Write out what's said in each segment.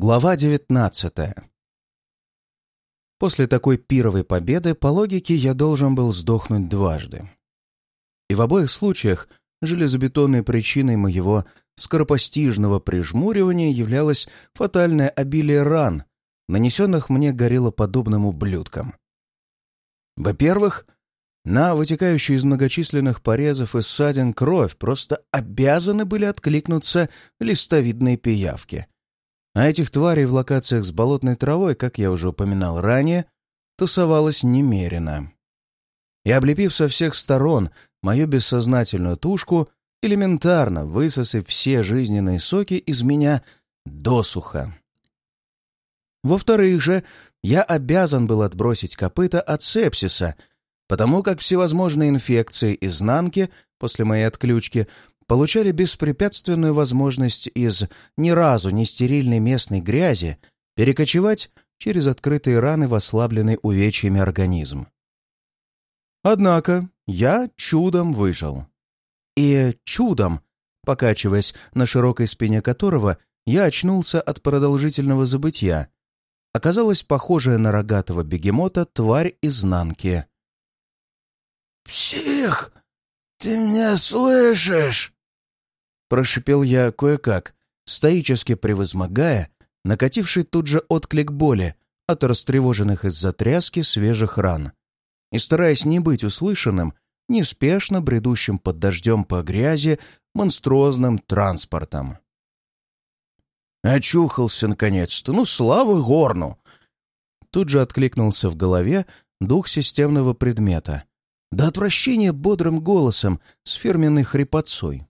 Глава девятнадцатая После такой пировой победы, по логике, я должен был сдохнуть дважды. И в обоих случаях железобетонной причиной моего скоропостижного прижмуривания являлось фатальное обилие ран, нанесенных мне гориллоподобным ублюдкам. Во-первых, на вытекающую из многочисленных порезов и ссадин кровь просто обязаны были откликнуться листовидные пиявки. А этих тварей в локациях с болотной травой, как я уже упоминал ранее, тусовалось немерено. И облепив со всех сторон мою бессознательную тушку, элементарно высосав все жизненные соки из меня досуха. Во-вторых же, я обязан был отбросить копыта от сепсиса, потому как всевозможные инфекции изнанки после моей отключки получали беспрепятственную возможность из ни разу не стерильной местной грязи перекочевать через открытые раны в ослабленный увечьями организм. Однако я чудом выжил. И чудом, покачиваясь на широкой спине которого, я очнулся от продолжительного забытья, оказалась похожая на рогатого бегемота тварь изнанки. «Псих, ты меня слышишь?» Прошипел я кое-как, стоически превозмогая, накативший тут же отклик боли от растревоженных из-за тряски свежих ран. И стараясь не быть услышанным, неспешно бредущим под дождем по грязи монструозным транспортом. Очухался наконец-то, ну, слава горну! Тут же откликнулся в голове дух системного предмета. До отвращения бодрым голосом с фирменной хрипотцой.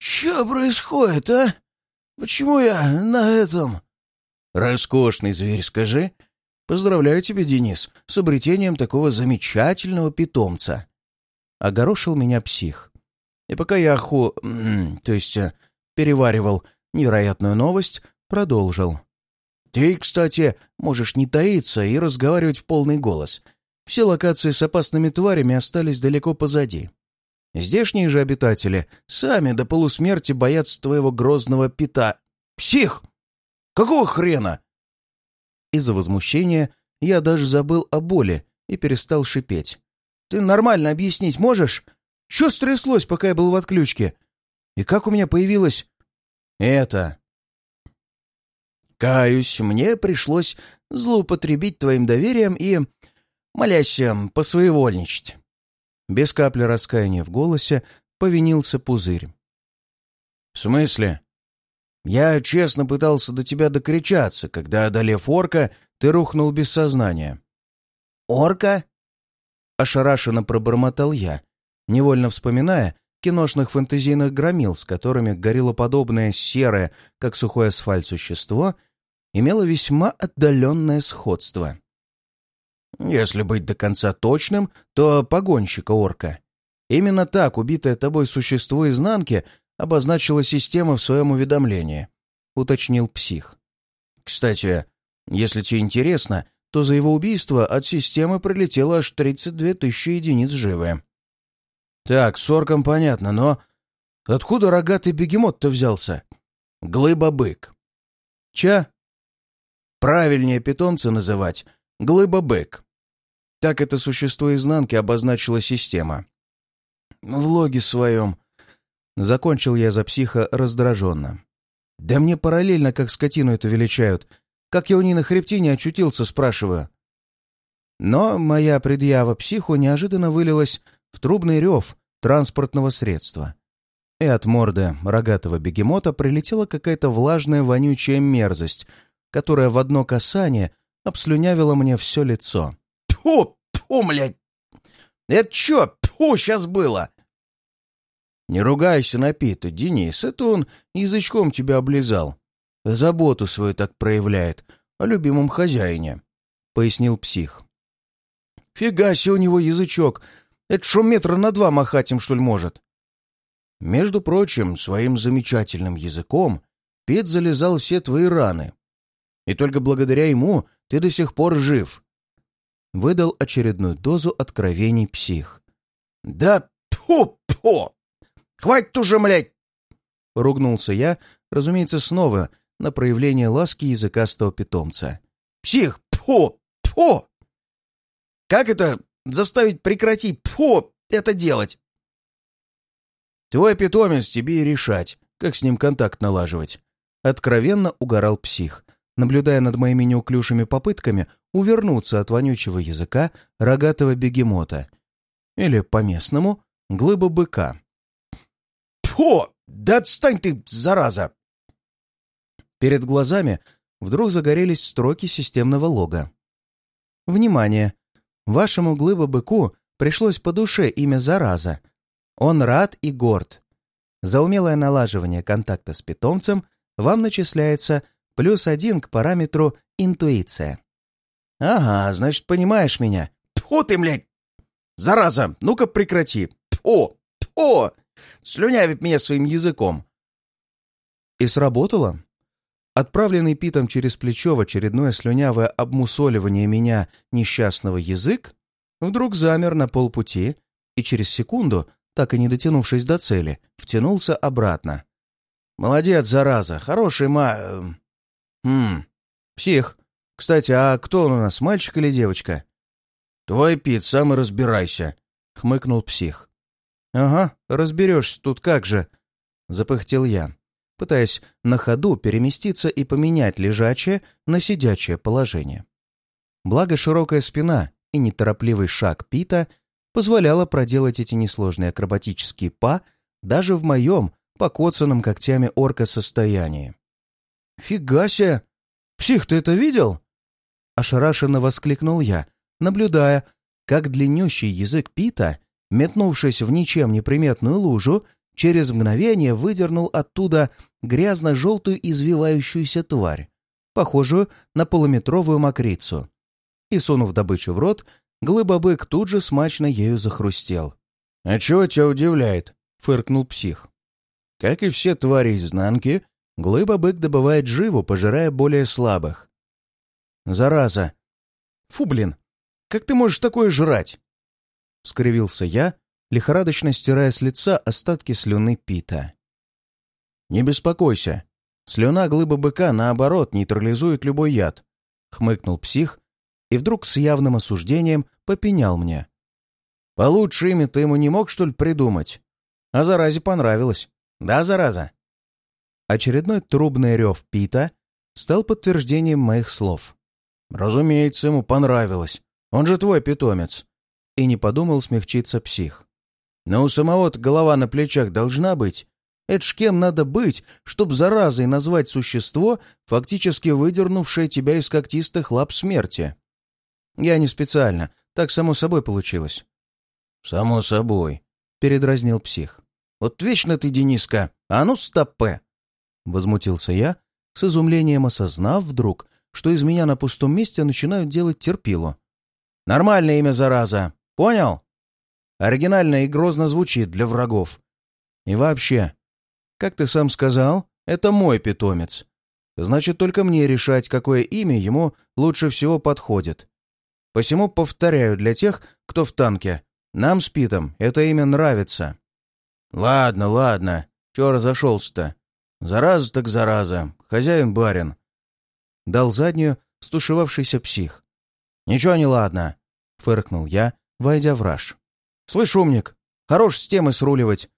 «Что происходит, а? Почему я на этом?» «Роскошный зверь, скажи. Поздравляю тебя, Денис, с обретением такого замечательного питомца». Огорошил меня псих. И пока я оху... то есть э, переваривал невероятную новость, продолжил. «Ты, кстати, можешь не таиться и разговаривать в полный голос. Все локации с опасными тварями остались далеко позади. Здешние же обитатели сами до полусмерти боятся твоего грозного пита. Псих! Какого хрена? Из-за возмущения я даже забыл о боли и перестал шипеть. Ты нормально объяснить можешь? Что стряслось, пока я был в отключке? И как у меня появилось... Это... Каюсь, мне пришлось злоупотребить твоим доверием и, молясь, посвоевольничать. Без капли раскаяния в голосе повинился пузырь. «В смысле?» «Я честно пытался до тебя докричаться, когда, одолев орка, ты рухнул без сознания». «Орка?» Ошарашенно пробормотал я, невольно вспоминая киношных фэнтезийных громил, с которыми гориллоподобное серое, как сухой асфальт существо, имело весьма отдаленное сходство. Если быть до конца точным, то погонщика-орка. Именно так убитое тобой существо изнанки обозначила система в своем уведомлении, уточнил псих. Кстати, если тебе интересно, то за его убийство от системы прилетело аж 32 тысячи единиц живы. Так, с орком понятно, но откуда рогатый бегемот-то взялся? Глыба-бык. Ча? Правильнее питомца называть Глыба-бык. Так это существо изнанки обозначила система. В логе своем. Закончил я за психа раздраженно. Да мне параллельно, как скотину это величают. Как я у на хребтине очутился, спрашиваю. Но моя предъява психу неожиданно вылилась в трубный рев транспортного средства. И от морды рогатого бегемота прилетела какая-то влажная вонючая мерзость, которая в одно касание обслюнявила мне все лицо. Тьфу, тьфу, блядь! Это чё, тьфу, сейчас было? Не ругайся на Пита, Денис, это он язычком тебя облизал. Заботу свою так проявляет о любимом хозяине, — пояснил псих. Фига себе у него язычок, это шо метра на два махать им, что ли, может? Между прочим, своим замечательным языком Пит залезал все твои раны. И только благодаря ему ты до сих пор жив!» Выдал очередную дозу откровений псих. «Да тьфу-тьфу! Хватит уже, млядь!» Ругнулся я, разумеется, снова на проявление ласки языкастого питомца. «Псих! Пфу! Пфу! Как это заставить прекратить, пфу, это делать?» «Твой питомец тебе и решать, как с ним контакт налаживать», — откровенно угорал псих, наблюдая над моими неуклюжими попытками увернуться от вонючего языка рогатого бегемота. Или, по-местному, глыба быка. «Тьфу! Да отстань ты, зараза!» Перед глазами вдруг загорелись строки системного лога. «Внимание! Вашему глыба-быку пришлось по душе имя «Зараза». Он рад и горд. За умелое налаживание контакта с питомцем вам начисляется плюс один к параметру «интуиция». «Ага, значит, понимаешь меня. Тьфу ты, блядь! Зараза, ну-ка прекрати! Тьфу! Тьфу! Слюнявит меня своим языком!» И сработало. Отправленный Питом через плечо в очередное слюнявое обмусоливание меня несчастного язык вдруг замер на полпути и через секунду, так и не дотянувшись до цели, втянулся обратно. «Молодец, зараза! Хороший ма... «Хм, псих. Кстати, а кто он у нас, мальчик или девочка?» «Твой Пит, сам и разбирайся», — хмыкнул псих. «Ага, разберешься тут как же», — запыхтел я, пытаясь на ходу переместиться и поменять лежачее на сидячее положение. Благо широкая спина и неторопливый шаг Пита позволяла проделать эти несложные акробатические па даже в моем покоцанном когтями орка состоянии. «Фига себе! Псих, ты это видел?» Ошарашенно воскликнул я, наблюдая, как длиннющий язык Пита, метнувшись в ничем не приметную лужу, через мгновение выдернул оттуда грязно-желтую извивающуюся тварь, похожую на полуметровую мокрицу. И, сунув добычу в рот, глыбобык тут же смачно ею захрустел. «А чего тебя удивляет?» — фыркнул псих. «Как и все твари изнанки, Глыба-бык добывает живу, пожирая более слабых. «Зараза! Фу, блин! Как ты можешь такое жрать?» Скривился я, лихорадочно стирая с лица остатки слюны Пита. «Не беспокойся. Слюна глыба-быка, наоборот, нейтрализует любой яд», — хмыкнул псих и вдруг с явным осуждением попенял мне. «Получше имя ты ему не мог, что ли, придумать? А заразе понравилось. Да, зараза?» Очередной трубный рев Пита стал подтверждением моих слов. «Разумеется, ему понравилось. Он же твой питомец». И не подумал смягчиться псих. «Но у самого-то голова на плечах должна быть. Это ж кем надо быть, чтоб заразой назвать существо, фактически выдернувшее тебя из когтистых лап смерти?» «Я не специально. Так само собой получилось». «Само собой», — передразнил псих. «Вот вечно ты, Дениска! А ну, стопе!» Возмутился я, с изумлением осознав вдруг, что из меня на пустом месте начинают делать терпилу. «Нормальное имя, зараза! Понял? Оригинально и грозно звучит для врагов. И вообще, как ты сам сказал, это мой питомец. Значит, только мне решать, какое имя ему лучше всего подходит. Посему повторяю для тех, кто в танке. Нам с Питом это имя нравится». «Ладно, ладно. Чё разошелся-то? Зараза так зараза. Хозяин-барин. Дал заднюю стушевавшийся псих. Ничего не ладно. Фыркнул я, войдя в раж. Слышь, умник, хорош с темы сруливать.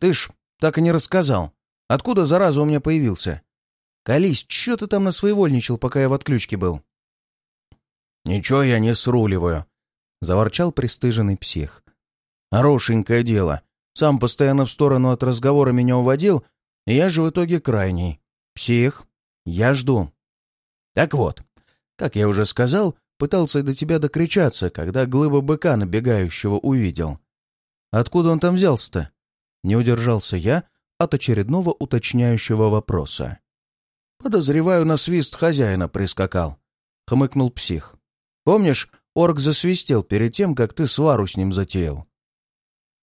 Ты ж так и не рассказал. Откуда зараза у меня появился? Колись, чё ты там насвоевольничал, пока я в отключке был? Ничего я не сруливаю. Заворчал пристыженный псих. Хорошенькое дело. Сам постоянно в сторону от разговора меня уводил, я же в итоге крайний. Псих, я жду. Так вот, как я уже сказал, пытался до тебя докричаться, когда глыба быка набегающего увидел. Откуда он там взялся-то? Не удержался я от очередного уточняющего вопроса. Подозреваю, на свист хозяина прискакал. Хмыкнул псих. Помнишь, орк засвистел перед тем, как ты свару с ним затеял?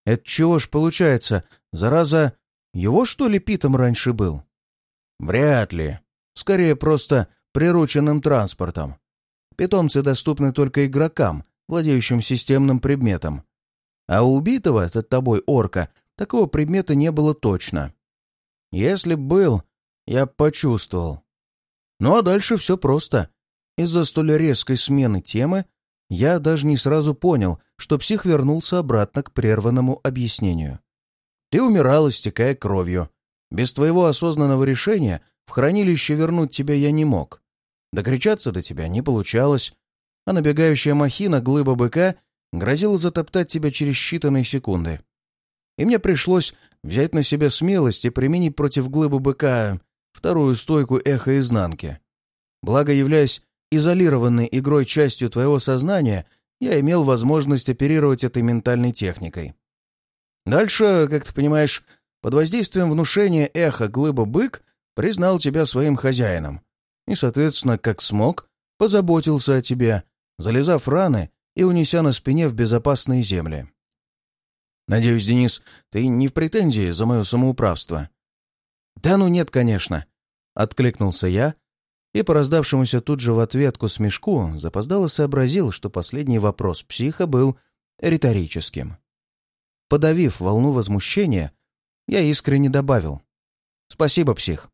Это чего ж получается, зараза, его, что ли, питом раньше был? Вряд ли. Скорее, просто прирученным транспортом. Питомцы доступны только игрокам, владеющим системным предметом. А у убитого, от тобой орка, такого предмета не было точно. Если б был, я почувствовал. Ну а дальше все просто. Из-за столь резкой смены темы я даже не сразу понял, что псих вернулся обратно к прерванному объяснению. Ты умирал, истекая кровью. Без твоего осознанного решения в хранилище вернуть тебя я не мог. Докричаться до тебя не получалось, а набегающая махина, глыба быка, грозила затоптать тебя через считанные секунды. И мне пришлось взять на себя смелость и применить против глыбы быка вторую стойку эхо изнанки. Благо, являясь изолированной игрой частью твоего сознания, я имел возможность оперировать этой ментальной техникой. Дальше, как ты понимаешь, под воздействием внушения эхо глыба-бык признал тебя своим хозяином и, соответственно, как смог, позаботился о тебе, залезав раны и унеся на спине в безопасные земли. Надеюсь, Денис, ты не в претензии за мое самоуправство? Да ну нет, конечно, — откликнулся я, и по раздавшемуся тут же в ответку смешку запоздало сообразил, что последний вопрос психа был риторическим. Подавив волну возмущения, я искренне добавил. «Спасибо, псих.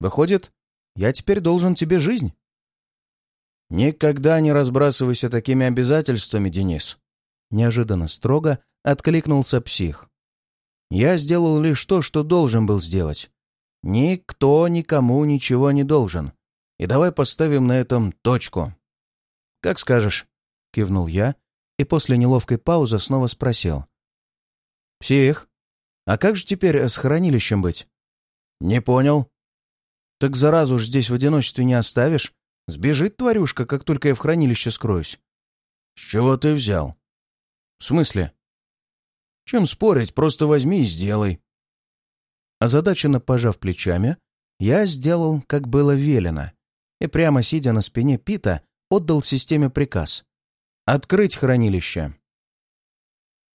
Выходит, я теперь должен тебе жизнь?» «Никогда не разбрасывайся такими обязательствами, Денис!» Неожиданно строго откликнулся псих. «Я сделал лишь то, что должен был сделать. Никто никому ничего не должен. И давай поставим на этом точку». «Как скажешь», — кивнул я, и после неловкой паузы снова спросил. «Псих, а как же теперь с хранилищем быть?» «Не понял». «Так заразу ж здесь в одиночестве не оставишь? Сбежит тварюшка, как только я в хранилище скроюсь». «С чего ты взял?» «В смысле?» «Чем спорить, просто возьми и сделай». Озадаченно пожав плечами, я сделал, как было велено, и прямо сидя на спине Пита, отдал системе приказ. «Открыть хранилище!»